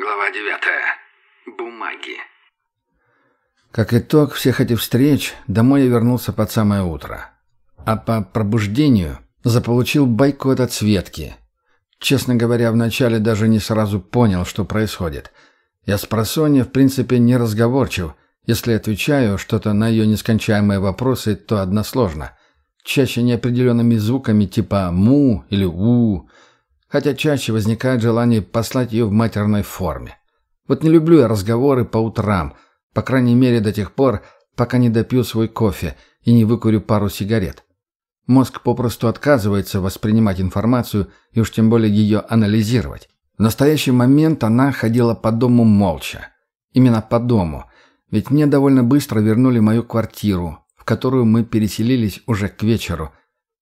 Глава девятая. Бумаги. Как итог всех этих встреч, домой я вернулся под самое утро. А по пробуждению заполучил бойкот от Светки. Честно говоря, вначале даже не сразу понял, что происходит. Я с просонья, в принципе, не разговорчив. Если отвечаю что-то на ее нескончаемые вопросы, то односложно. Чаще неопределенными звуками типа «му» или «у», хотя чаще возникает желание послать ее в матерной форме. Вот не люблю я разговоры по утрам, по крайней мере до тех пор, пока не допью свой кофе и не выкурю пару сигарет. Мозг попросту отказывается воспринимать информацию и уж тем более ее анализировать. В настоящий момент она ходила по дому молча. Именно по дому. Ведь мне довольно быстро вернули мою квартиру, в которую мы переселились уже к вечеру.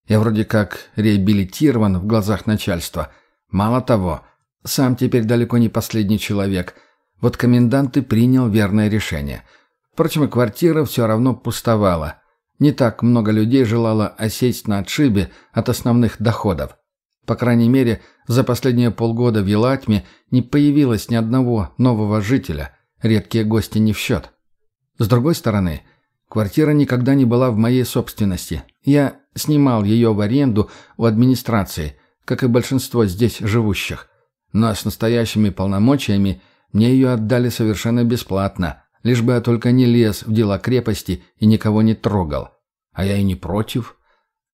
Я вроде как реабилитирован в глазах начальства. Мало того, сам теперь далеко не последний человек. Вот комендант и принял верное решение. Впрочем, и квартира все равно пустовала – не так много людей желало осесть на отшибе от основных доходов. По крайней мере, за последние полгода в Елатьме не появилось ни одного нового жителя, редкие гости не в счет. С другой стороны, квартира никогда не была в моей собственности. Я снимал ее в аренду у администрации, как и большинство здесь живущих. Но с настоящими полномочиями мне ее отдали совершенно бесплатно – Лишь бы я только не лез в дела крепости и никого не трогал. А я и не против.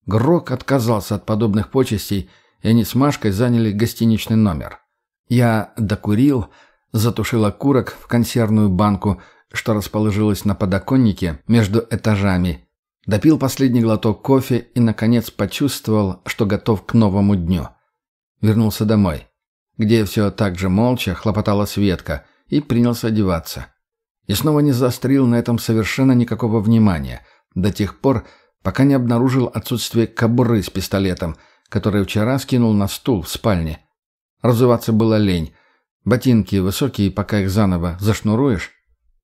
Грок отказался от подобных почестей, и они с Машкой заняли гостиничный номер. Я докурил, затушил окурок в консервную банку, что расположилась на подоконнике между этажами, допил последний глоток кофе и, наконец, почувствовал, что готов к новому дню. Вернулся домой, где все так же молча хлопотала Светка, и принялся одеваться. И снова не заострил на этом совершенно никакого внимания, до тех пор, пока не обнаружил отсутствие кобуры с пистолетом, который вчера скинул на стул в спальне. Разуваться было лень. Ботинки высокие, пока их заново зашнуруешь.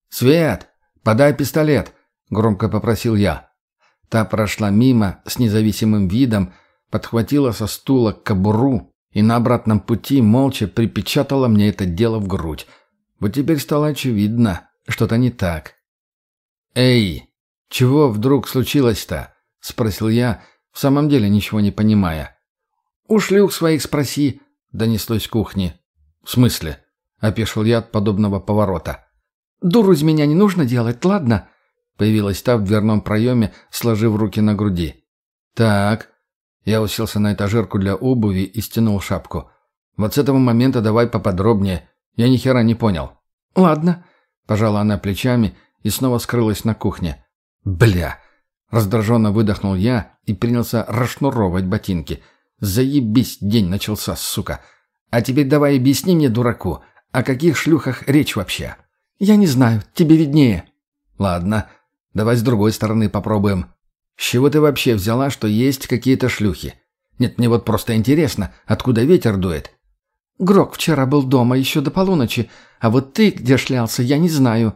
«Свет, подай пистолет!» — громко попросил я. Та прошла мимо с независимым видом, подхватила со стула кобуру и на обратном пути молча припечатала мне это дело в грудь. Вот теперь стало очевидно, что-то не так. «Эй, чего вдруг случилось-то?» — спросил я, в самом деле ничего не понимая. «У шлюх своих спроси», — донеслось кухни. «В смысле?» — опешил я от подобного поворота. «Дуру из меня не нужно делать, ладно?» Появилась та в дверном проеме, сложив руки на груди. «Так». Я уселся на этажерку для обуви и стянул шапку. «Вот с этого момента давай поподробнее. Я ни хера не понял». «Ладно», Пожала она плечами и снова скрылась на кухне. «Бля!» Раздраженно выдохнул я и принялся расшнуровывать ботинки. «Заебись, день начался, сука! А теперь давай объясни мне, дураку, о каких шлюхах речь вообще?» «Я не знаю, тебе виднее». «Ладно, давай с другой стороны попробуем. С чего ты вообще взяла, что есть какие-то шлюхи? Нет, мне вот просто интересно, откуда ветер дует?» «Грок вчера был дома еще до полуночи, а вот ты где шлялся, я не знаю».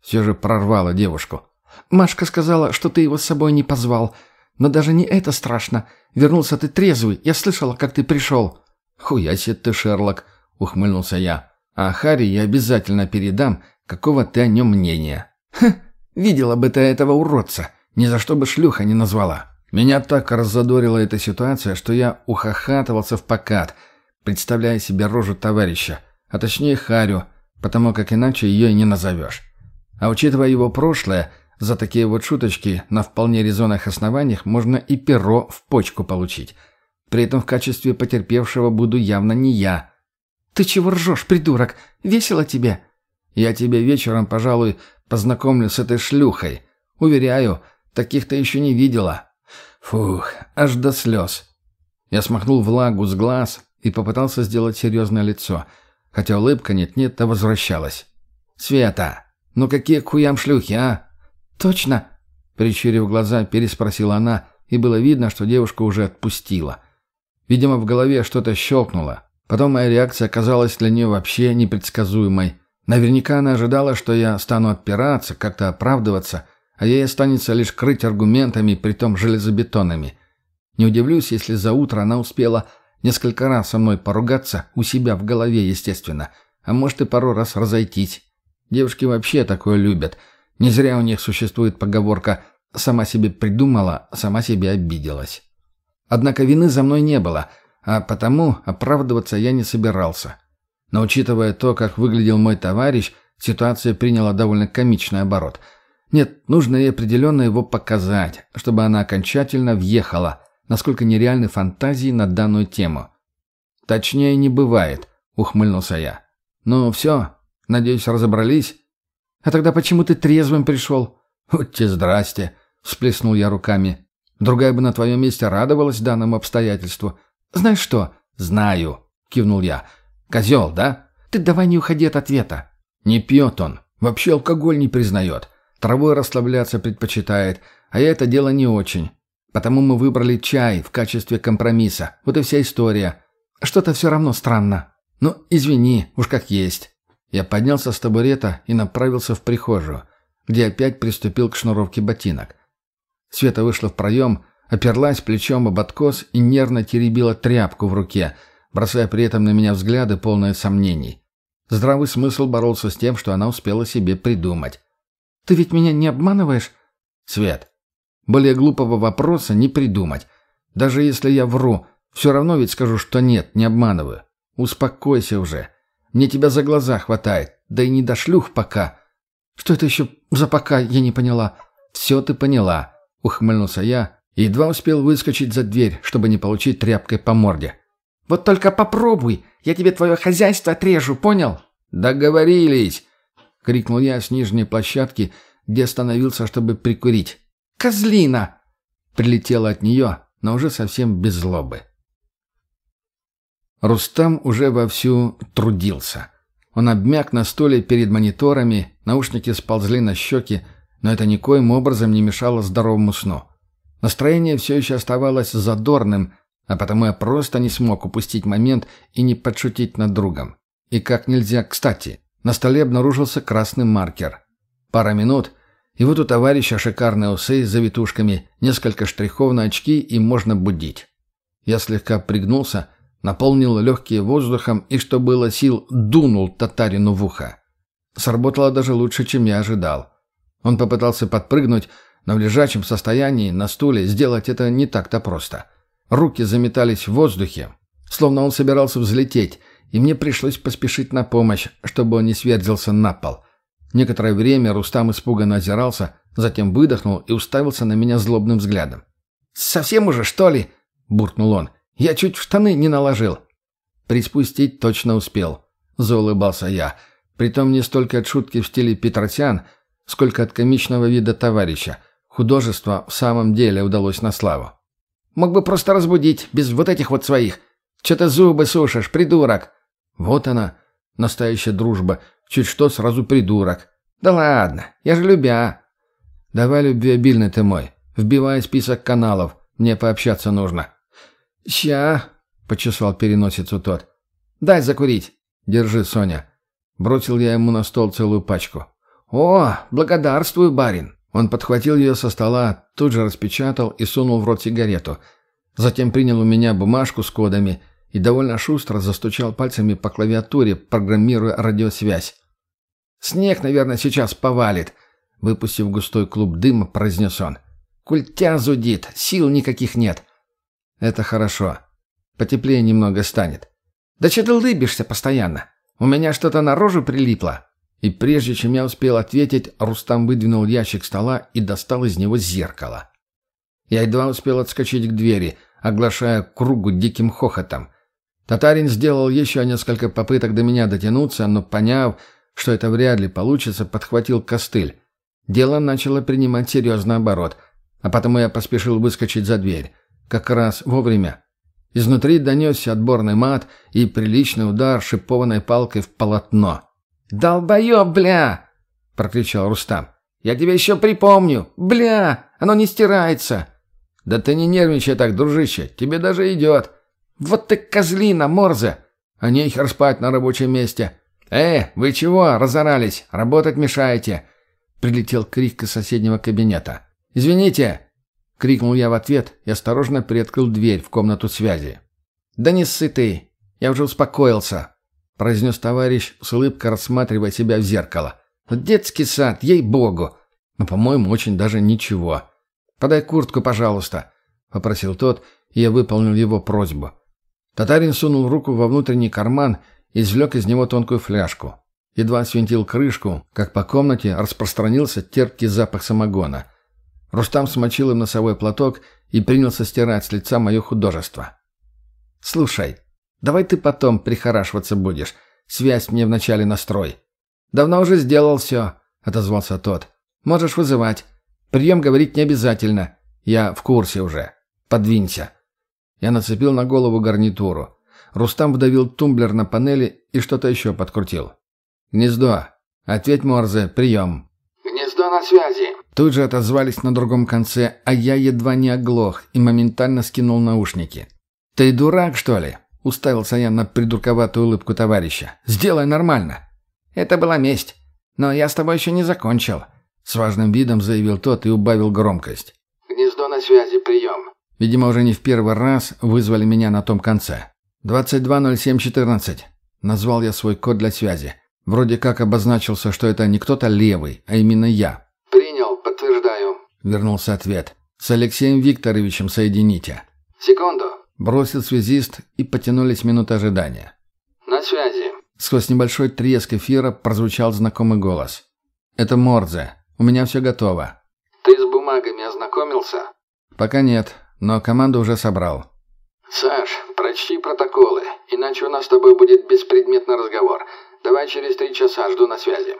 Все же прорвала девушку. «Машка сказала, что ты его с собой не позвал. Но даже не это страшно. Вернулся ты трезвый. Я слышала, как ты пришел». «Хуяси ты, Шерлок», — ухмыльнулся я. «А Харри я обязательно передам, какого ты о нем мнения». «Хм, видела бы ты этого уродца. Ни за что бы шлюха не назвала». Меня так раззадорила эта ситуация, что я ухахатывался в покат, представляя себе рожу товарища, а точнее Харю, потому как иначе ее и не назовешь. А учитывая его прошлое, за такие вот шуточки на вполне резонных основаниях можно и перо в почку получить. При этом в качестве потерпевшего буду явно не я. «Ты чего ржешь, придурок? Весело тебе?» «Я тебе вечером, пожалуй, познакомлю с этой шлюхой. Уверяю, таких ты еще не видела». Фух, аж до слез. Я смахнул влагу с глаз и попытался сделать серьезное лицо – хотя улыбка нет-нет, то возвращалась. «Света, ну какие к хуям шлюхи, а?» «Точно?» Прищурив глаза, переспросила она, и было видно, что девушка уже отпустила. Видимо, в голове что-то щелкнуло. Потом моя реакция оказалась для нее вообще непредсказуемой. Наверняка она ожидала, что я стану отпираться, как-то оправдываться, а ей останется лишь крыть аргументами, притом железобетонными. Не удивлюсь, если за утро она успела Несколько раз со мной поругаться, у себя в голове, естественно. а может и пару раз разойтись. Девушки вообще такое любят. Не зря у них существует поговорка «сама себе придумала, сама себе обиделась». Однако вины за мной не было, а потому оправдываться я не собирался. Но учитывая то, как выглядел мой товарищ, ситуация приняла довольно комичный оборот. Нет, нужно ей определенно его показать, чтобы она окончательно въехала, насколько нереальны фантазии на данную тему. «Точнее не бывает», — ухмыльнулся я. «Ну все, надеюсь, разобрались?» «А тогда почему ты трезвым пришел?» «Вот те здрасте», — всплеснул я руками. «Другая бы на твоем месте радовалась данному обстоятельству». «Знаешь что?» «Знаю», — кивнул я. «Козел, да?» «Ты давай не уходи от ответа». «Не пьет он. Вообще алкоголь не признает. Травой расслабляться предпочитает. А я это дело не очень. Потому мы выбрали чай в качестве компромисса. Вот и вся история. Что-то все равно странно. Ну, извини, уж как есть». Я поднялся с табурета и направился в прихожую, где опять приступил к шнуровке ботинок. Света вышла в проем, оперлась плечом об откос и нервно теребила тряпку в руке, бросая при этом на меня взгляды, полные сомнений. Здравый смысл боролся с тем, что она успела себе придумать. «Ты ведь меня не обманываешь?» «Свет, более глупого вопроса не придумать. Даже если я вру, все равно ведь скажу, что нет, не обманываю. Успокойся уже. Мне тебя за глаза хватает, да и не до шлюх пока». «Что это еще за пока, я не поняла?» «Все ты поняла», — ухмыльнулся я, едва успел выскочить за дверь, чтобы не получить тряпкой по морде. «Вот только попробуй, я тебе твое хозяйство отрежу, понял?» «Договорились!» — крикнул я с нижней площадки, где остановился, чтобы прикурить. «Козлина!» — прилетело от нее, но уже совсем без злобы. Рустам уже вовсю трудился. Он обмяк на стуле перед мониторами, наушники сползли на щеки, но это никоим образом не мешало здоровому сну. Настроение все еще оставалось задорным, а потому я просто не смог упустить момент и не подшутить над другом. И как нельзя кстати, на столе обнаружился красный маркер. Пара минут, и вот у товарища шикарные усы с завитушками, несколько штрихов на очки и можно будить. Я слегка пригнулся, наполнил легкие воздухом и, что было сил, дунул татарину в ухо. Сработало даже лучше, чем я ожидал. Он попытался подпрыгнуть, но в лежачем состоянии на стуле сделать это не так-то просто. Руки заметались в воздухе, словно он собирался взлететь, и мне пришлось поспешить на помощь, чтобы он не сверзился на пол. Некоторое время Рустам испуганно озирался, затем выдохнул и уставился на меня злобным взглядом. «Совсем уже, что ли?» – буркнул он. «Я чуть в штаны не наложил». «Приспустить точно успел», – заулыбался я. Притом не столько от шутки в стиле Петросян, сколько от комичного вида товарища. Художество в самом деле удалось на славу. «Мог бы просто разбудить, без вот этих вот своих. Че-то зубы сушишь, придурок!» Вот она, настоящая дружба. Чуть что, сразу придурок. Да ладно, я же любя. Давай любвеобильный ты мой. Вбивай список каналов. Мне пообщаться нужно. Ща, почесал переносицу тот. Дай закурить. Держи, Соня. Бросил я ему на стол целую пачку. О, благодарствую, барин. Он подхватил ее со стола, тут же распечатал и сунул в рот сигарету. Затем принял у меня бумажку с кодами и довольно шустро застучал пальцами по клавиатуре, программируя радиосвязь. «Снег, наверное, сейчас повалит», — выпустив густой клуб дыма, произнес он. «Культя зудит, сил никаких нет». «Это хорошо. Потеплее немного станет». «Да что ты лыбишься постоянно? У меня что-то на рожу прилипло». И прежде чем я успел ответить, Рустам выдвинул ящик стола и достал из него зеркало. Я едва успел отскочить к двери, оглашая кругу диким хохотом. Татарин сделал еще несколько попыток до меня дотянуться, но, поняв, что это вряд ли получится, подхватил костыль. Дело начало принимать серьезный оборот, а потому я поспешил выскочить за дверь. Как раз вовремя. Изнутри донесся отборный мат и приличный удар шипованной палкой в полотно. «Долбоеб, бля!» — прокричал Рустам. «Я тебе еще припомню! Бля! Оно не стирается!» «Да ты не нервничай так, дружище, тебе даже идет!» «Вот ты козлина, Морзе!» «А нехер спать на рабочем месте!» «Э, вы чего, разорались? Работать мешаете!» Прилетел крик из соседнего кабинета. «Извините!» — крикнул я в ответ и осторожно приоткрыл дверь в комнату связи. «Да не ссы ты! Я уже успокоился!» — произнес товарищ с улыбкой, рассматривая себя в зеркало. «Детский сад, ей-богу! Но, по-моему, очень даже ничего. Подай куртку, пожалуйста», — попросил тот, и я выполнил его просьбу. Татарин сунул руку во внутренний карман и извлек из него тонкую фляжку. Едва свинтил крышку, как по комнате распространился терпкий запах самогона. Рустам смочил им носовой платок и принялся стирать с лица мое художество. «Слушай, давай ты потом прихорашиваться будешь. Связь мне вначале настрой». «Давно уже сделал все», — отозвался тот. «Можешь вызывать. Прием говорить не обязательно. Я в курсе уже. Подвинься». Я нацепил на голову гарнитуру. Рустам вдавил тумблер на панели и что-то еще подкрутил. «Гнездо. Ответь, Морзе, прием». «Гнездо на связи». Тут же отозвались на другом конце, а я едва не оглох и моментально скинул наушники. «Ты дурак, что ли?» — уставился я на придурковатую улыбку товарища. «Сделай нормально». «Это была месть. Но я с тобой еще не закончил», — с важным видом заявил тот и убавил громкость. «Гнездо на связи, прием». Видимо, уже не в первый раз вызвали меня на том конце. «220714». Назвал я свой код для связи. Вроде как обозначился, что это не кто-то левый, а именно я. «Принял, подтверждаю». Вернулся ответ. «С Алексеем Викторовичем соедините». «Секунду». Бросил связист, и потянулись минуты ожидания. «На связи». Сквозь небольшой треск эфира прозвучал знакомый голос. «Это Морзе. У меня все готово». «Ты с бумагами ознакомился?» «Пока нет, но команду уже собрал». «Саш, прочти протоколы, иначе у нас с тобой будет беспредметный разговор. Давай через три часа, жду на связи».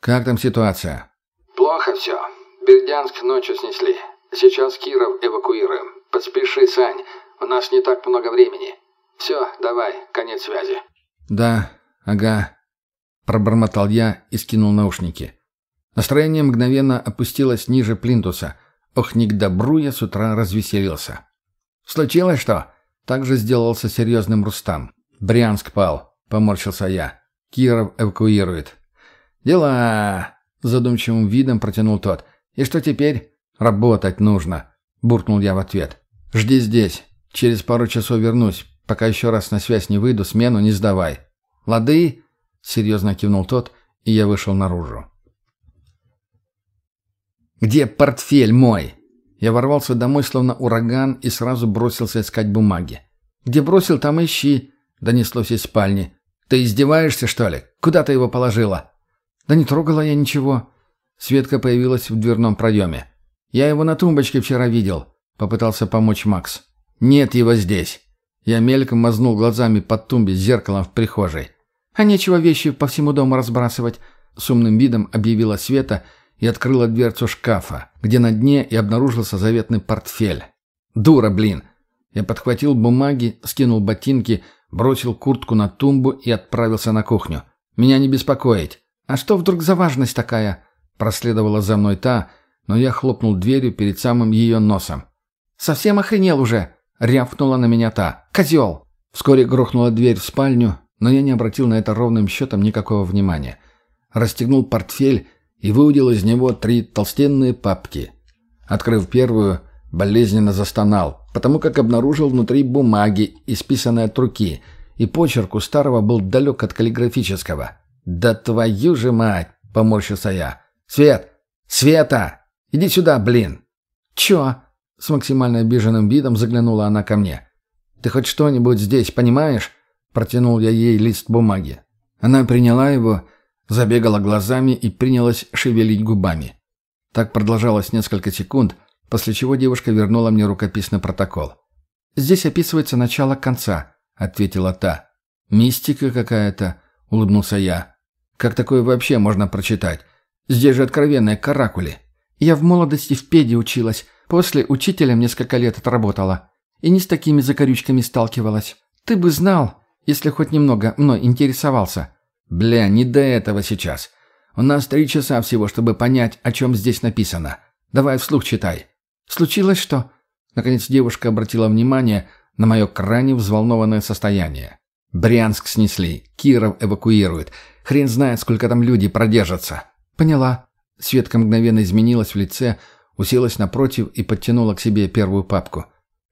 «Как там ситуация?» «Плохо все. Бердянск ночью снесли. Сейчас Киров эвакуируем. Поспеши, Сань. У нас не так много времени. Все, давай, конец связи». «Да, ага», — пробормотал я и скинул наушники. Настроение мгновенно опустилось ниже плинтуса. Ох, не к добру я с утра развеселился. «Случилось что?» Также сделался серьезным Рустам. «Брянск пал», — поморщился я. «Киров эвакуирует». «Дела!» — задумчивым видом протянул тот. «И что теперь?» «Работать нужно», — буркнул я в ответ. «Жди здесь. Через пару часов вернусь. Пока еще раз на связь не выйду, смену не сдавай». «Лады?» — серьезно кивнул тот, и я вышел наружу. «Где портфель мой?» Я ворвался домой, словно ураган, и сразу бросился искать бумаги. «Где бросил, там ищи», — донеслось из спальни. «Ты издеваешься, что ли? Куда ты его положила?» «Да не трогала я ничего». Светка появилась в дверном проеме. «Я его на тумбочке вчера видел», — попытался помочь Макс. «Нет его здесь». Я мельком мазнул глазами под тумбе с зеркалом в прихожей. «А нечего вещи по всему дому разбрасывать», — с умным видом объявила Света и открыла дверцу шкафа, где на дне и обнаружился заветный портфель. «Дура, блин!» Я подхватил бумаги, скинул ботинки, бросил куртку на тумбу и отправился на кухню. «Меня не беспокоить». «А что вдруг за важность такая?» Проследовала за мной та, но я хлопнул дверью перед самым ее носом. «Совсем охренел уже!» — рявкнула на меня та. «Козел!» Вскоре грохнула дверь в спальню, но я не обратил на это ровным счетом никакого внимания. Расстегнул портфель и выудил из него три толстенные папки. Открыв первую, болезненно застонал, потому как обнаружил внутри бумаги, исписанные от руки, и почерк у старого был далек от каллиграфического. «Да твою же мать!» — поморщился я. «Свет! Света! Иди сюда, блин!» «Чё?» — с максимально обиженным видом заглянула она ко мне. «Ты хоть что-нибудь здесь понимаешь?» — протянул я ей лист бумаги. Она приняла его Забегала глазами и принялась шевелить губами. Так продолжалось несколько секунд, после чего девушка вернула мне рукописный протокол. «Здесь описывается начало конца», — ответила та. «Мистика какая-то», — улыбнулся я. «Как такое вообще можно прочитать? Здесь же откровенные каракули». «Я в молодости в педе училась, после учителем несколько лет отработала. И не с такими закорючками сталкивалась. Ты бы знал, если хоть немного мной интересовался». «Бля, не до этого сейчас. У нас три часа всего, чтобы понять, о чем здесь написано. Давай вслух читай». «Случилось что?» Наконец девушка обратила внимание на мое крайне взволнованное состояние. «Брянск снесли. Киров эвакуирует. Хрен знает, сколько там людей продержатся». «Поняла». Светка мгновенно изменилась в лице, уселась напротив и подтянула к себе первую папку.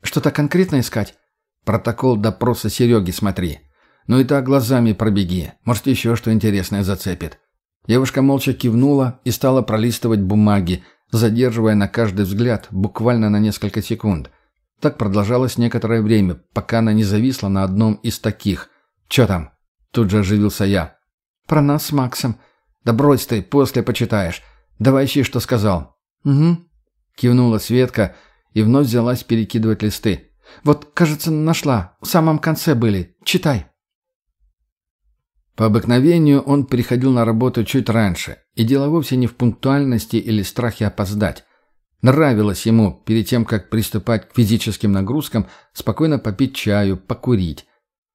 «Что-то конкретно искать?» «Протокол допроса Сереги смотри. Ну и так глазами пробеги. Может, еще что интересное зацепит». Девушка молча кивнула и стала пролистывать бумаги, задерживая на каждый взгляд буквально на несколько секунд. Так продолжалось некоторое время, пока она не зависла на одном из таких. «Че там?» Тут же оживился я. «Про нас с Максом. Да брось ты, после почитаешь. Давай ищи, что сказал». «Угу», — кивнула Светка и вновь взялась перекидывать листы. «Вот, кажется, нашла. В самом конце были. Читай». По обыкновению он приходил на работу чуть раньше, и дело вовсе не в пунктуальности или страхе опоздать. Нравилось ему, перед тем, как приступать к физическим нагрузкам, спокойно попить чаю, покурить.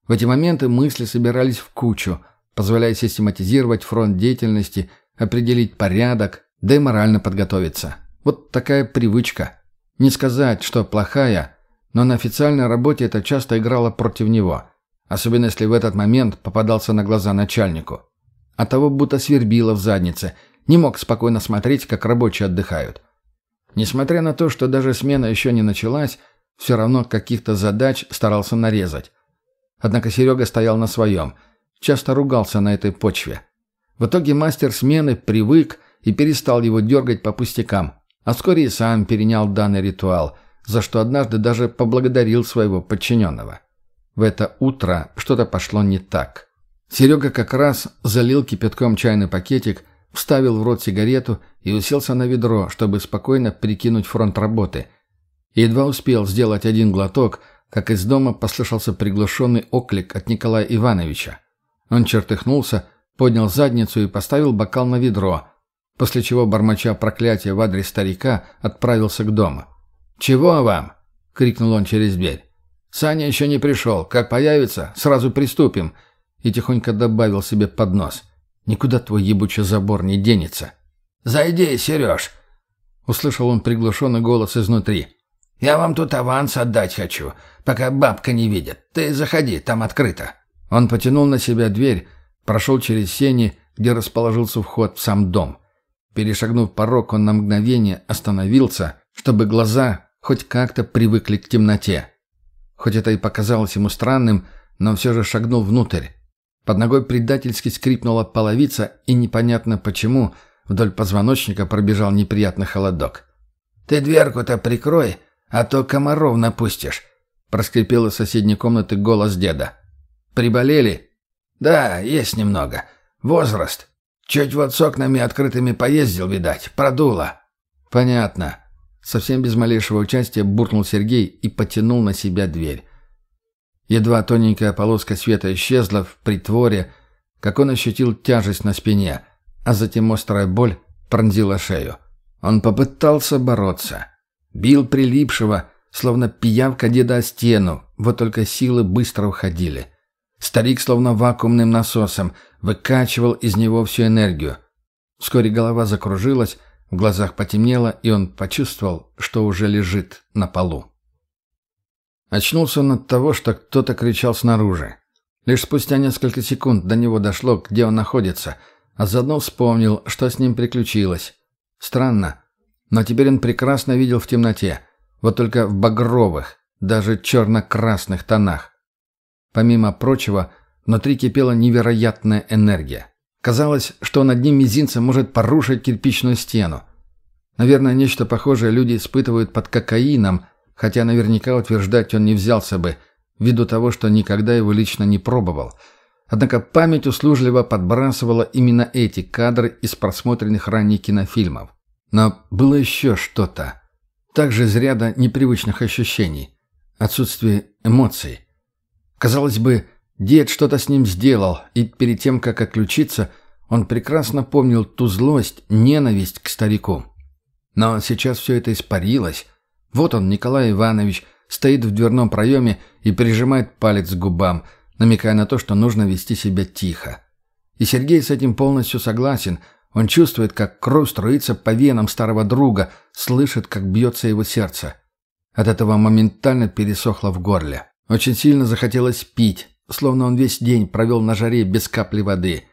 В эти моменты мысли собирались в кучу, позволяя систематизировать фронт деятельности, определить порядок, да и морально подготовиться. Вот такая привычка. Не сказать, что плохая, но на официальной работе это часто играло против него – Особенно если в этот момент попадался на глаза начальнику. А того будто свербило в заднице. Не мог спокойно смотреть, как рабочие отдыхают. Несмотря на то, что даже смена еще не началась, все равно каких-то задач старался нарезать. Однако Серега стоял на своем. Часто ругался на этой почве. В итоге мастер смены привык и перестал его дергать по пустякам. А вскоре и сам перенял данный ритуал, за что однажды даже поблагодарил своего подчиненного. В это утро что-то пошло не так. Серега как раз залил кипятком чайный пакетик, вставил в рот сигарету и уселся на ведро, чтобы спокойно прикинуть фронт работы. едва успел сделать один глоток, как из дома послышался приглушенный оклик от Николая Ивановича. Он чертыхнулся, поднял задницу и поставил бокал на ведро, после чего, бормоча проклятие в адрес старика, отправился к дому. «Чего вам?» — крикнул он через дверь. Саня еще не пришел. Как появится, сразу приступим». И тихонько добавил себе под нос. «Никуда твой ебучий забор не денется». «Зайди, Сереж!» Услышал он приглушенный голос изнутри. «Я вам тут аванс отдать хочу, пока бабка не видит. Ты заходи, там открыто». Он потянул на себя дверь, прошел через сени, где расположился вход в сам дом. Перешагнув порог, он на мгновение остановился, чтобы глаза хоть как-то привыкли к темноте. Хоть это и показалось ему странным, но все же шагнул внутрь. Под ногой предательски скрипнула половица, и непонятно почему вдоль позвоночника пробежал неприятный холодок. «Ты дверку-то прикрой, а то комаров напустишь», — проскрипел из соседней комнаты голос деда. «Приболели?» «Да, есть немного. Возраст. Чуть вот с окнами открытыми поездил, видать. Продуло». «Понятно. Совсем без малейшего участия буркнул Сергей и потянул на себя дверь. Едва тоненькая полоска света исчезла в притворе, как он ощутил тяжесть на спине, а затем острая боль пронзила шею. Он попытался бороться. Бил прилипшего, словно пиявка деда о стену, вот только силы быстро уходили. Старик, словно вакуумным насосом, выкачивал из него всю энергию. Вскоре голова закружилась, в глазах потемнело, и он почувствовал, что уже лежит на полу. Очнулся он от того, что кто-то кричал снаружи. Лишь спустя несколько секунд до него дошло, где он находится, а заодно вспомнил, что с ним приключилось. Странно, но теперь он прекрасно видел в темноте, вот только в багровых, даже черно-красных тонах. Помимо прочего, внутри кипела невероятная энергия. Казалось, что он одним мизинцем может порушить кирпичную стену. Наверное, нечто похожее люди испытывают под кокаином, хотя наверняка утверждать он не взялся бы, ввиду того, что никогда его лично не пробовал. Однако память услужливо подбрасывала именно эти кадры из просмотренных ранее кинофильмов. Но было еще что-то. Также из ряда непривычных ощущений. Отсутствие эмоций. Казалось бы, Дед что-то с ним сделал, и перед тем, как отключиться, он прекрасно помнил ту злость, ненависть к старику. Но сейчас все это испарилось. Вот он, Николай Иванович, стоит в дверном проеме и прижимает палец к губам, намекая на то, что нужно вести себя тихо. И Сергей с этим полностью согласен. Он чувствует, как кровь струится по венам старого друга, слышит, как бьется его сердце. От этого моментально пересохло в горле. Очень сильно захотелось пить, словно он весь день провел на жаре без капли воды.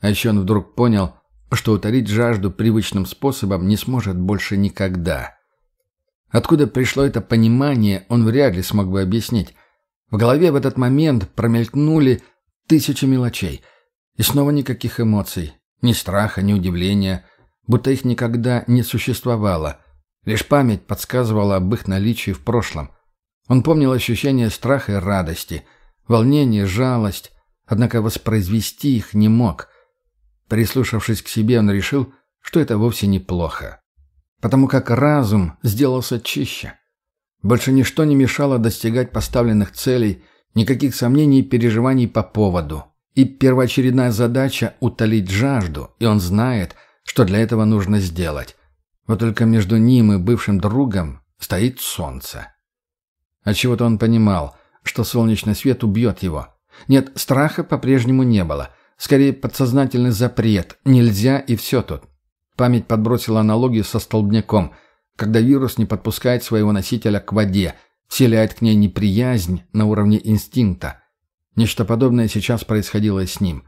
А еще он вдруг понял, что утолить жажду привычным способом не сможет больше никогда. Откуда пришло это понимание, он вряд ли смог бы объяснить. В голове в этот момент промелькнули Тысячи мелочей. И снова никаких эмоций. Ни страха, ни удивления. Будто их никогда не существовало. Лишь память подсказывала об их наличии в прошлом. Он помнил ощущение страха и радости, волнение, жалость, однако воспроизвести их не мог. Прислушавшись к себе, он решил, что это вовсе неплохо. Потому как разум сделался чище. Больше ничто не мешало достигать поставленных целей, никаких сомнений и переживаний по поводу. И первоочередная задача – утолить жажду, и он знает, что для этого нужно сделать. Вот только между ним и бывшим другом стоит солнце. Отчего-то он понимал, что солнечный свет убьет его. Нет, страха по-прежнему не было. Скорее, подсознательный запрет. Нельзя и все тут. Память подбросила аналогию со столбняком – когда вирус не подпускает своего носителя к воде, вселяет к ней неприязнь на уровне инстинкта. Нечто подобное сейчас происходило с ним.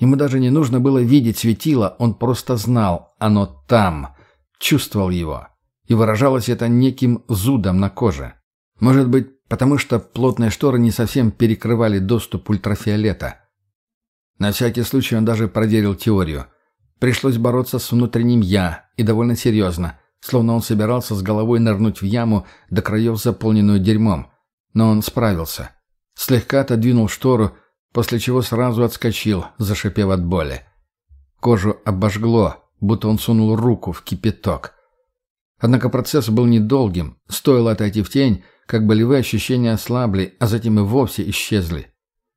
Ему даже не нужно было видеть светило, он просто знал, оно там, чувствовал его. И выражалось это неким зудом на коже. Может быть, потому что плотные шторы не совсем перекрывали доступ ультрафиолета. На всякий случай он даже проверил теорию. Пришлось бороться с внутренним «я», и довольно серьезно – словно он собирался с головой нырнуть в яму до краев, заполненную дерьмом. Но он справился. Слегка отодвинул штору, после чего сразу отскочил, зашипев от боли. Кожу обожгло, будто он сунул руку в кипяток. Однако процесс был недолгим. Стоило отойти в тень, как болевые ощущения ослабли, а затем и вовсе исчезли.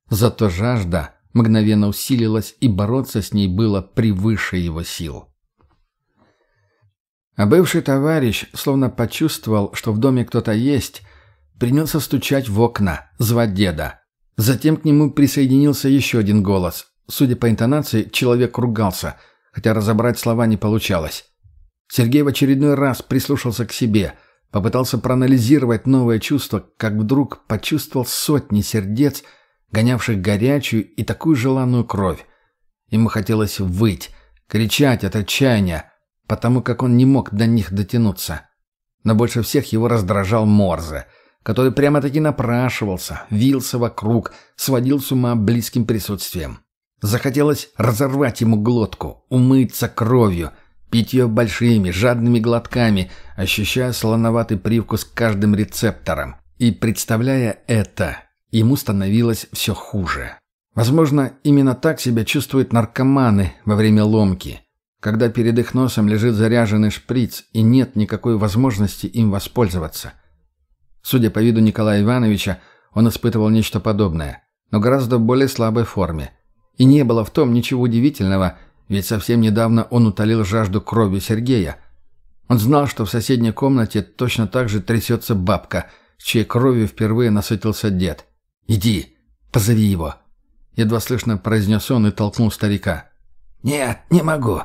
Зато жажда мгновенно усилилась, и бороться с ней было превыше его сил. А бывший товарищ, словно почувствовал, что в доме кто-то есть, принялся стучать в окна, звать деда. Затем к нему присоединился еще один голос. Судя по интонации, человек ругался, хотя разобрать слова не получалось. Сергей в очередной раз прислушался к себе, попытался проанализировать новое чувство, как вдруг почувствовал сотни сердец, гонявших горячую и такую желанную кровь. Ему хотелось выть, кричать от отчаяния, потому как он не мог до них дотянуться. Но больше всех его раздражал Морзе, который прямо-таки напрашивался, вился вокруг, сводил с ума близким присутствием. Захотелось разорвать ему глотку, умыться кровью, пить ее большими, жадными глотками, ощущая слоноватый привкус каждым рецептором. И, представляя это, ему становилось все хуже. Возможно, именно так себя чувствуют наркоманы во время ломки – когда перед их носом лежит заряженный шприц и нет никакой возможности им воспользоваться. Судя по виду Николая Ивановича, он испытывал нечто подобное, но гораздо более слабой форме. И не было в том ничего удивительного, ведь совсем недавно он утолил жажду крови Сергея. Он знал, что в соседней комнате точно так же трясется бабка, чьей кровью впервые насытился дед. «Иди, позови его!» Едва слышно произнес он и толкнул старика. «Нет, не могу.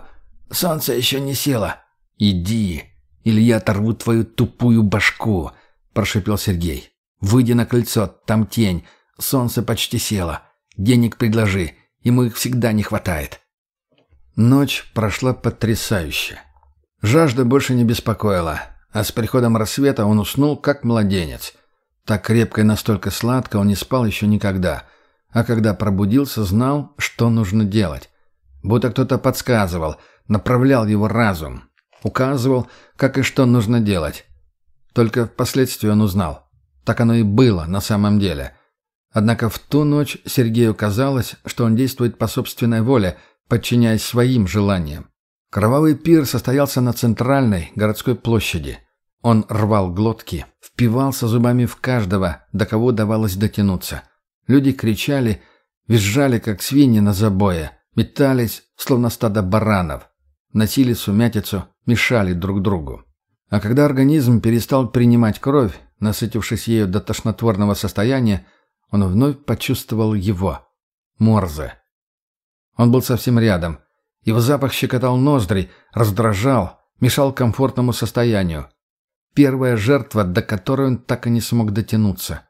Солнце еще не село». «Иди, или я оторву твою тупую башку», — прошепел Сергей. «Выйди на крыльцо, там тень. Солнце почти село. Денег предложи, ему их всегда не хватает». Ночь прошла потрясающе. Жажда больше не беспокоила, а с приходом рассвета он уснул, как младенец. Так крепко и настолько сладко он не спал еще никогда, а когда пробудился, знал, что нужно делать. Будто кто-то подсказывал — направлял его разум, указывал, как и что нужно делать. Только впоследствии он узнал. Так оно и было на самом деле. Однако в ту ночь Сергею казалось, что он действует по собственной воле, подчиняясь своим желаниям. Кровавый пир состоялся на центральной городской площади. Он рвал глотки, впивался зубами в каждого, до кого давалось дотянуться. Люди кричали, визжали, как свиньи на забое, метались, словно стадо баранов носили сумятицу, мешали друг другу. А когда организм перестал принимать кровь, насытившись ею до тошнотворного состояния, он вновь почувствовал его, Морзе. Он был совсем рядом. Его запах щекотал ноздри, раздражал, мешал комфортному состоянию. Первая жертва, до которой он так и не смог дотянуться.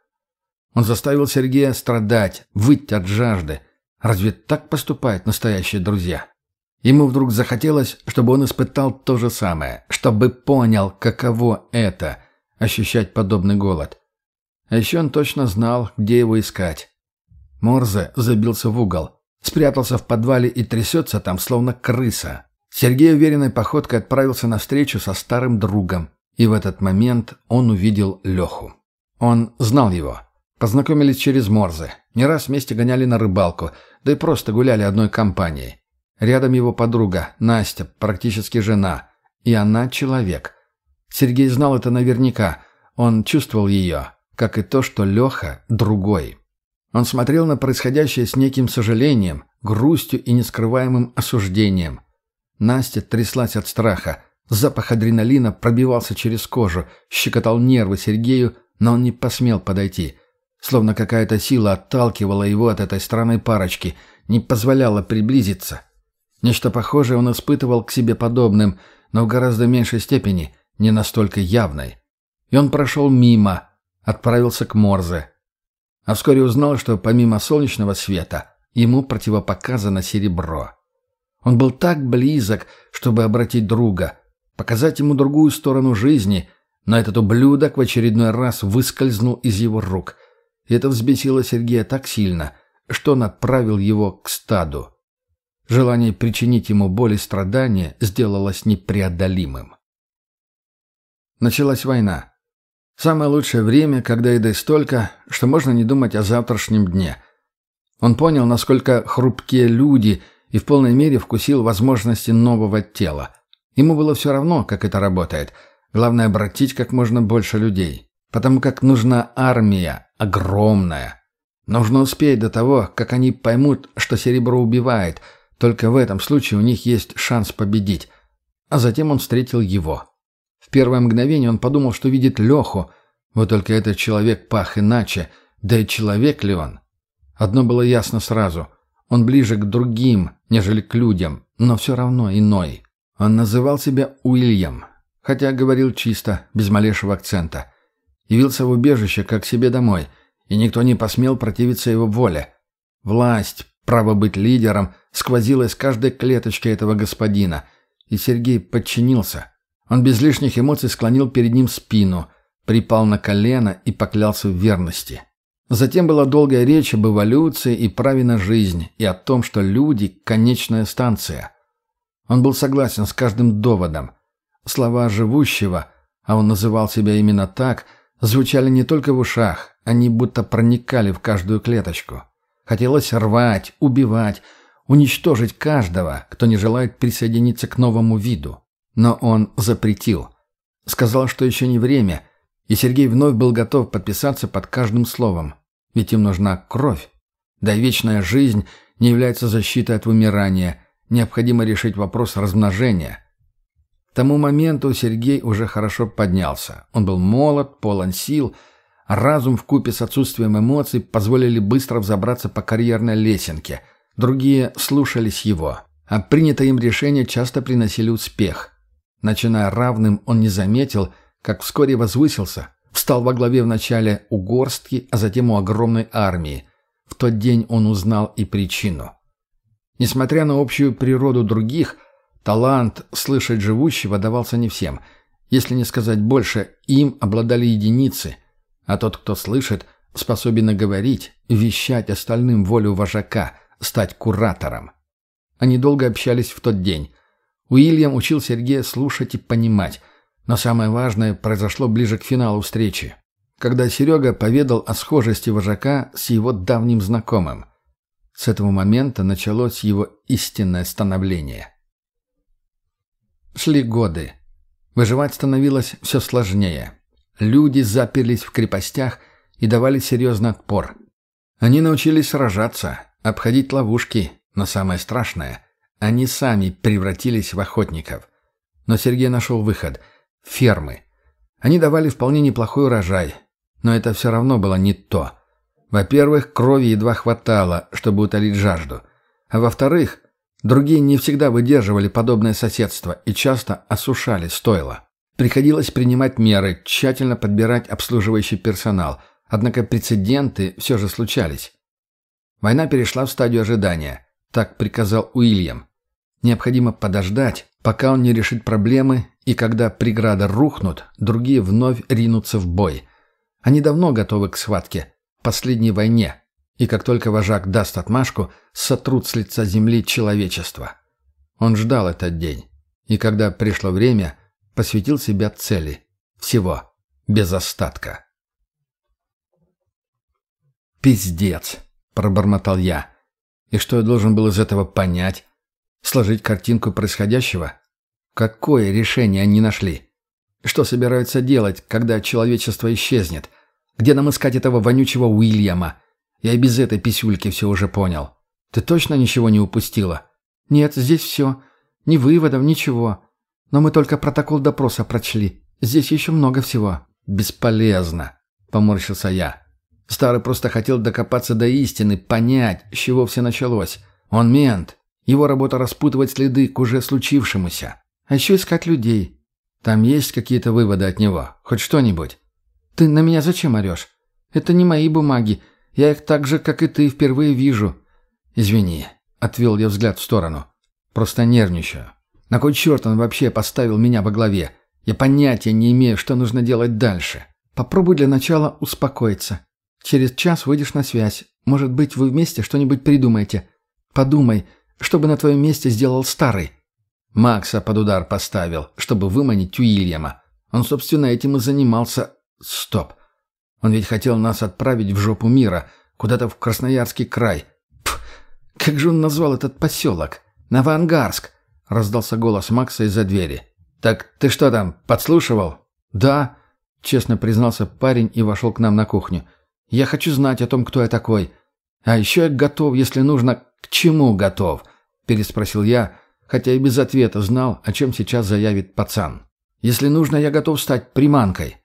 Он заставил Сергея страдать, выть от жажды. Разве так поступают настоящие друзья? Ему вдруг захотелось, чтобы он испытал то же самое, чтобы понял, каково это – ощущать подобный голод. А еще он точно знал, где его искать. Морзе забился в угол, спрятался в подвале и трясется там, словно крыса. Сергей уверенной походкой отправился на встречу со старым другом, и в этот момент он увидел Леху. Он знал его. Познакомились через Морзе. Не раз вместе гоняли на рыбалку, да и просто гуляли одной компанией. Рядом его подруга, Настя, практически жена. И она человек. Сергей знал это наверняка. Он чувствовал ее, как и то, что Леха другой. Он смотрел на происходящее с неким сожалением, грустью и нескрываемым осуждением. Настя тряслась от страха. Запах адреналина пробивался через кожу, щекотал нервы Сергею, но он не посмел подойти. Словно какая-то сила отталкивала его от этой странной парочки, не позволяла приблизиться. Нечто похожее он испытывал к себе подобным, но в гораздо меньшей степени, не настолько явной. И он прошел мимо, отправился к Морзе. А вскоре узнал, что помимо солнечного света ему противопоказано серебро. Он был так близок, чтобы обратить друга, показать ему другую сторону жизни, но этот ублюдок в очередной раз выскользнул из его рук. И это взбесило Сергея так сильно, что он отправил его к стаду. Желание причинить ему боль и страдания сделалось непреодолимым. Началась война. Самое лучшее время, когда еды столько, что можно не думать о завтрашнем дне. Он понял, насколько хрупкие люди, и в полной мере вкусил возможности нового тела. Ему было все равно, как это работает. Главное, обратить как можно больше людей. Потому как нужна армия, огромная. Нужно успеть до того, как они поймут, что серебро убивает. Только в этом случае у них есть шанс победить. А затем он встретил его. В первое мгновение он подумал, что видит Леху. Вот только этот человек пах иначе. Да и человек ли он? Одно было ясно сразу. Он ближе к другим, нежели к людям, но все равно иной. Он называл себя Уильям, хотя говорил чисто, без малейшего акцента. Явился в убежище, как себе домой, и никто не посмел противиться его воле. Власть, право быть лидером, сквозила из каждой клеточки этого господина, и Сергей подчинился. Он без лишних эмоций склонил перед ним спину, припал на колено и поклялся в верности. Затем была долгая речь об эволюции и праве на жизнь, и о том, что люди – конечная станция – он был согласен с каждым доводом. Слова живущего, а он называл себя именно так, звучали не только в ушах, они будто проникали в каждую клеточку. Хотелось рвать, убивать, уничтожить каждого, кто не желает присоединиться к новому виду. Но он запретил. Сказал, что еще не время, и Сергей вновь был готов подписаться под каждым словом. Ведь им нужна кровь. Да и вечная жизнь не является защитой от вымирания – Необходимо решить вопрос размножения. К тому моменту Сергей уже хорошо поднялся. Он был молод, полон сил, а разум вкупе с отсутствием эмоций позволили быстро взобраться по карьерной лесенке. Другие слушались его, а принятое им решение часто приносили успех. Начиная равным, он не заметил, как вскоре возвысился, встал во главе вначале у горстки, а затем у огромной армии. В тот день он узнал и причину. Несмотря на общую природу других, талант слышать живущего давался не всем. Если не сказать больше, им обладали единицы, а тот, кто слышит, способен говорить, вещать остальным волю вожака, стать куратором. Они долго общались в тот день. Уильям учил Сергея слушать и понимать, но самое важное произошло ближе к финалу встречи, когда Серега поведал о схожести вожака с его давним знакомым – с этого момента началось его истинное становление. Шли годы. Выживать становилось все сложнее. Люди заперлись в крепостях и давали серьезный отпор. Они научились сражаться, обходить ловушки, но самое страшное – они сами превратились в охотников. Но Сергей нашел выход – фермы. Они давали вполне неплохой урожай, но это все равно было не то – во-первых, крови едва хватало, чтобы утолить жажду. А во-вторых, другие не всегда выдерживали подобное соседство и часто осушали стойло. Приходилось принимать меры, тщательно подбирать обслуживающий персонал, однако прецеденты все же случались. Война перешла в стадию ожидания, так приказал Уильям. Необходимо подождать, пока он не решит проблемы, и когда преграды рухнут, другие вновь ринутся в бой. Они давно готовы к схватке, последней войне, и как только вожак даст отмашку, сотрут с лица земли человечество. Он ждал этот день, и когда пришло время, посвятил себя цели. Всего. Без остатка. «Пиздец!» — пробормотал я. «И что я должен был из этого понять? Сложить картинку происходящего? Какое решение они нашли? Что собираются делать, когда человечество исчезнет? Где нам искать этого вонючего Уильяма? Я и без этой писюльки все уже понял. Ты точно ничего не упустила? Нет, здесь все. Ни выводов, ничего. Но мы только протокол допроса прочли. Здесь еще много всего. Бесполезно, поморщился я. Старый просто хотел докопаться до истины, понять, с чего все началось. Он мент. Его работа распутывать следы к уже случившемуся. А еще искать людей. Там есть какие-то выводы от него? Хоть что-нибудь? Ты на меня зачем орешь? Это не мои бумаги. Я их так же, как и ты, впервые вижу. Извини. Отвел я взгляд в сторону. Просто нервничаю. На кой черт он вообще поставил меня во главе? Я понятия не имею, что нужно делать дальше. Попробуй для начала успокоиться. Через час выйдешь на связь. Может быть, вы вместе что-нибудь придумаете. Подумай, что бы на твоем месте сделал старый. Макса под удар поставил, чтобы выманить Уильяма. Он, собственно, этим и занимался. Стоп. Он ведь хотел нас отправить в жопу мира, куда-то в Красноярский край. Пф, как же он назвал этот поселок? Новоангарск. Раздался голос Макса из-за двери. «Так ты что там, подслушивал?» «Да», — честно признался парень и вошел к нам на кухню. Я хочу знать о том, кто я такой. А еще я готов, если нужно, к чему готов?» Переспросил я, хотя и без ответа знал, о чем сейчас заявит пацан. «Если нужно, я готов стать приманкой».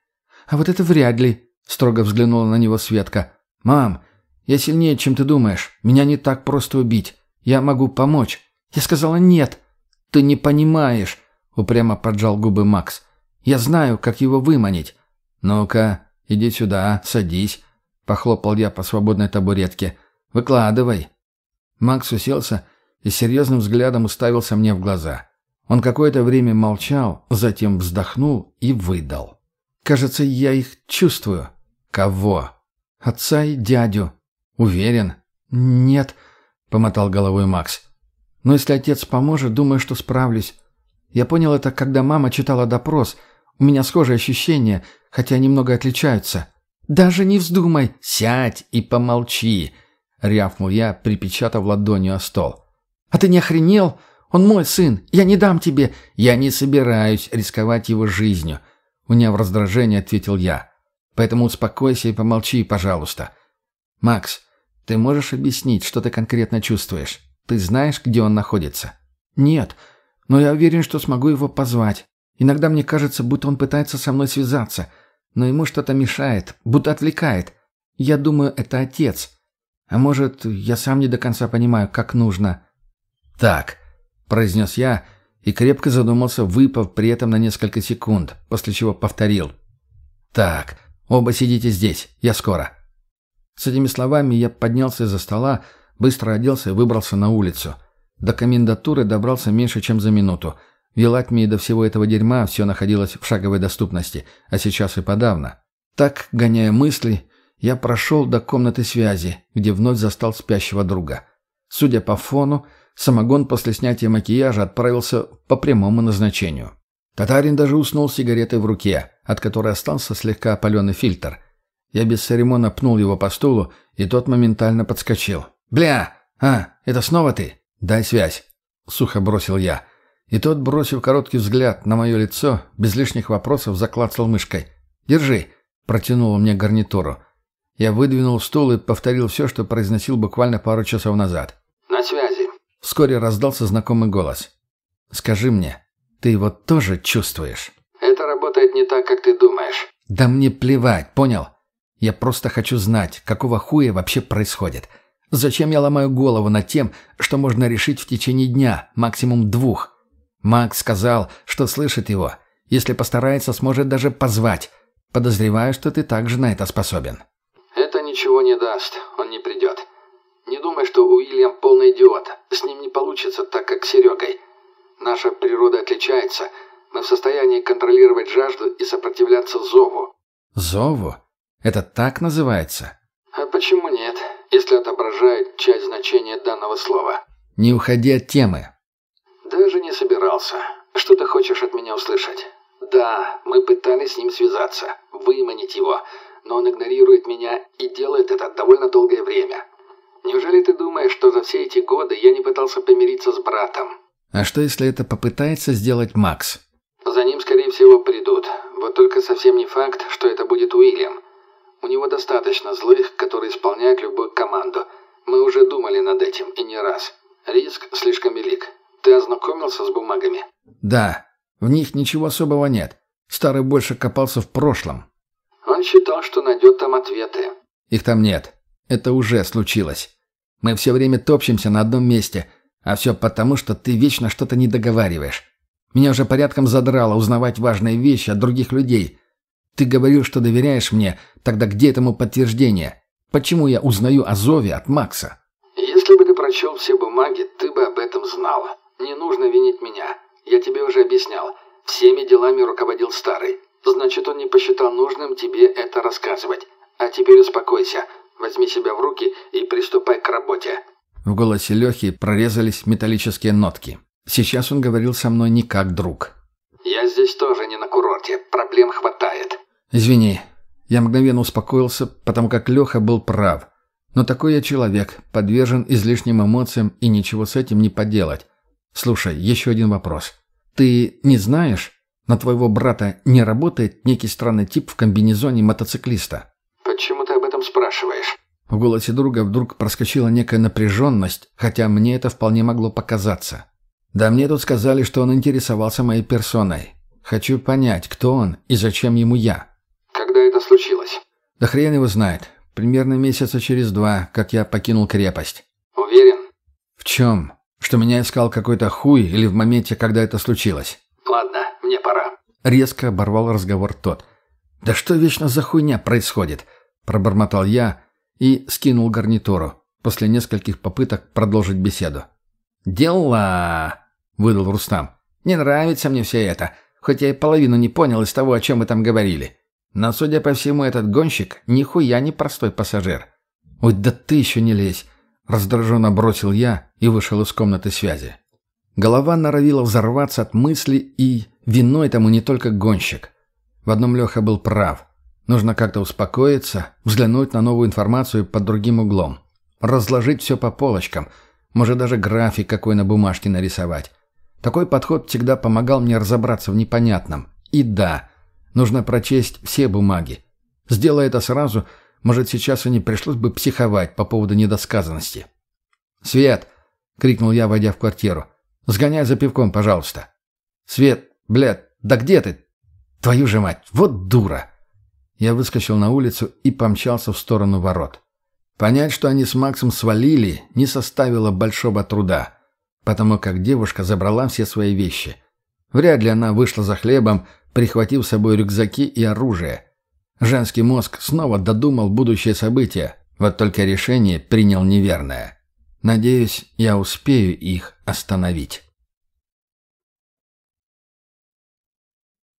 «А вот это вряд ли», — строго взглянула на него Светка. «Мам, я сильнее, чем ты думаешь. Меня не так просто убить. Я могу помочь». Я сказала «нет». «Ты не понимаешь», — упрямо поджал губы Макс. «Я знаю, как его выманить». «Ну-ка, иди сюда, садись», Похлопал я по свободной табуретке. «Выкладывай». Макс уселся и серьезным взглядом уставился мне в глаза. Он какое-то время молчал, затем вздохнул и выдал. «Кажется, я их чувствую». «Кого?» «Отца и дядю». «Уверен?» «Нет», — помотал головой Макс. «Но если отец поможет, думаю, что справлюсь. Я понял это, когда мама читала допрос. У меня схожие ощущения, хотя немного отличаются. «Даже не вздумай! Сядь и помолчи!» — рявкнул я, припечатав ладонью о стол. «А ты не охренел? Он мой сын! Я не дам тебе! Я не собираюсь рисковать его жизнью!» Уняв раздражение, ответил я. «Поэтому успокойся и помолчи, пожалуйста. Макс, ты можешь объяснить, что ты конкретно чувствуешь? Ты знаешь, где он находится?» «Нет, но я уверен, что смогу его позвать. Иногда мне кажется, будто он пытается со мной связаться» но ему что-то мешает, будто отвлекает. Я думаю, это отец. А может, я сам не до конца понимаю, как нужно. «Так», — произнес я и крепко задумался, выпав при этом на несколько секунд, после чего повторил. «Так, оба сидите здесь, я скоро». С этими словами я поднялся из-за стола, быстро оделся и выбрался на улицу. До комендатуры добрался меньше, чем за минуту — в Елатмии до всего этого дерьма все находилось в шаговой доступности, а сейчас и подавно. Так, гоняя мысли, я прошел до комнаты связи, где вновь застал спящего друга. Судя по фону, самогон после снятия макияжа отправился по прямому назначению. Татарин даже уснул с сигаретой в руке, от которой остался слегка опаленный фильтр. Я без церемона пнул его по стулу, и тот моментально подскочил. «Бля! А, это снова ты? Дай связь!» — сухо бросил я. И тот, бросив короткий взгляд на мое лицо, без лишних вопросов заклацал мышкой. «Держи!» — протянул мне гарнитуру. Я выдвинул стул и повторил все, что произносил буквально пару часов назад. «На связи!» Вскоре раздался знакомый голос. «Скажи мне, ты его тоже чувствуешь?» «Это работает не так, как ты думаешь». «Да мне плевать, понял? Я просто хочу знать, какого хуя вообще происходит. Зачем я ломаю голову над тем, что можно решить в течение дня, максимум двух?» Макс сказал, что слышит его. Если постарается, сможет даже позвать. Подозреваю, что ты также на это способен». «Это ничего не даст. Он не придет. Не думай, что Уильям полный идиот. С ним не получится так, как с Серегой. Наша природа отличается. Мы в состоянии контролировать жажду и сопротивляться зову». «Зову? Это так называется?» «А почему нет? если отображает часть значения данного слова. Не уходи от темы. Даже не собирался. Что ты хочешь от меня услышать? Да, мы пытались с ним связаться, выманить его, но он игнорирует меня и делает это довольно долгое время. Неужели ты думаешь, что за все эти годы я не пытался помириться с братом? А что, если это попытается сделать Макс? За ним, скорее всего, придут. Вот только совсем не факт, что это будет Уильям. У него достаточно злых, которые исполняют любую команду. Мы уже думали над этим, и не раз. Риск слишком велик. Ты ознакомился с бумагами? Да. В них ничего особого нет. Старый больше копался в прошлом. Он считал, что найдет там ответы. Их там нет. Это уже случилось. Мы все время топчемся на одном месте, а все потому, что ты вечно что-то не договариваешь. Меня уже порядком задрало узнавать важные вещи от других людей. Ты говорил, что доверяешь мне, тогда где этому подтверждение? Почему я узнаю о Зове от Макса? Если бы ты прочел все бумаги, ты бы об этом знал. Не нужно винить меня. Я тебе уже объяснял. Всеми делами руководил Старый. Значит, он не посчитал нужным тебе это рассказывать. А теперь успокойся. Возьми себя в руки и приступай к работе». В голосе Лехи прорезались металлические нотки. Сейчас он говорил со мной не как друг. «Я здесь тоже не на курорте. Проблем хватает». «Извини». Я мгновенно успокоился, потому как Леха был прав. Но такой я человек, подвержен излишним эмоциям и ничего с этим не поделать. Слушай, еще один вопрос. Ты не знаешь, на твоего брата не работает некий странный тип в комбинезоне мотоциклиста? Почему ты об этом спрашиваешь? В голосе друга вдруг проскочила некая напряженность, хотя мне это вполне могло показаться. Да мне тут сказали, что он интересовался моей персоной. Хочу понять, кто он и зачем ему я. Когда это случилось? Да хрен его знает. Примерно месяца через два, как я покинул крепость. Уверен? В чем? Что меня искал какой-то хуй или в моменте, когда это случилось? Ладно, мне пора. Резко оборвал разговор тот. «Да что вечно за хуйня происходит?» Пробормотал я и скинул гарнитуру, после нескольких попыток продолжить беседу. «Дела!» — выдал Рустам. «Не нравится мне все это, хоть я и половину не понял из того, о чем мы там говорили. Но, судя по всему, этот гонщик нихуя не простой пассажир. Ой, да ты еще не лезь!» Раздраженно бросил я и вышел из комнаты связи. Голова норовила взорваться от мысли, и виной тому не только гонщик. В одном Леха был прав. Нужно как-то успокоиться, взглянуть на новую информацию под другим углом. Разложить все по полочкам. Может, даже график какой на бумажке нарисовать. Такой подход всегда помогал мне разобраться в непонятном. И да, нужно прочесть все бумаги. Сделай это сразу – может, сейчас и не пришлось бы психовать по поводу недосказанности. «Свет!» — крикнул я, войдя в квартиру. «Сгоняй за пивком, пожалуйста». «Свет! Блядь! Да где ты? Твою же мать! Вот дура!» Я выскочил на улицу и помчался в сторону ворот. Понять, что они с Максом свалили, не составило большого труда, потому как девушка забрала все свои вещи. Вряд ли она вышла за хлебом, прихватив с собой рюкзаки и оружие. Женский мозг снова додумал будущее события, вот только решение принял неверное. Надеюсь, я успею их остановить.